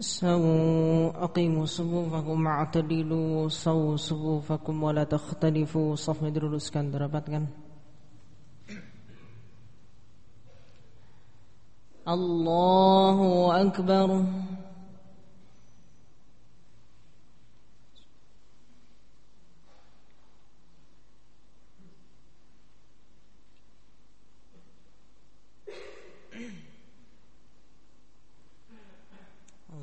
سووا أقيموا صفوفكم اعتدلوا سووا صفوفكم ولا تختلفوا صف diluruskan dirapatkan Allahu Akbar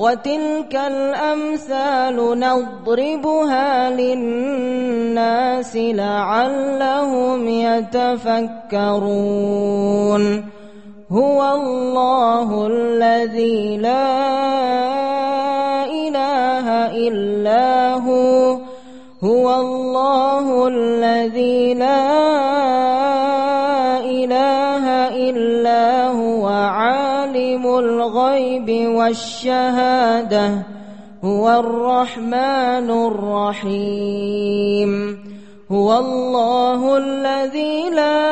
وتلك الأمثال نضربها للناس لعلهم يتفكرون. هو الله الذي لا إله إلا هو. هو الله الذي لا إله إلا هو. عالم الغيب والشهادة هو الرحمن الرحيم. هو الله الذي لا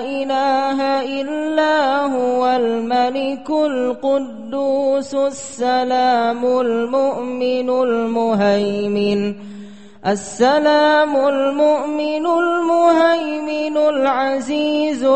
إله إلا هو الملك القدوس السلام المؤمن المهيمن السلام المؤمن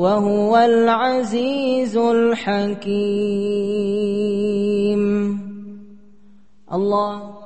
وهو العزيز الحكيم. الله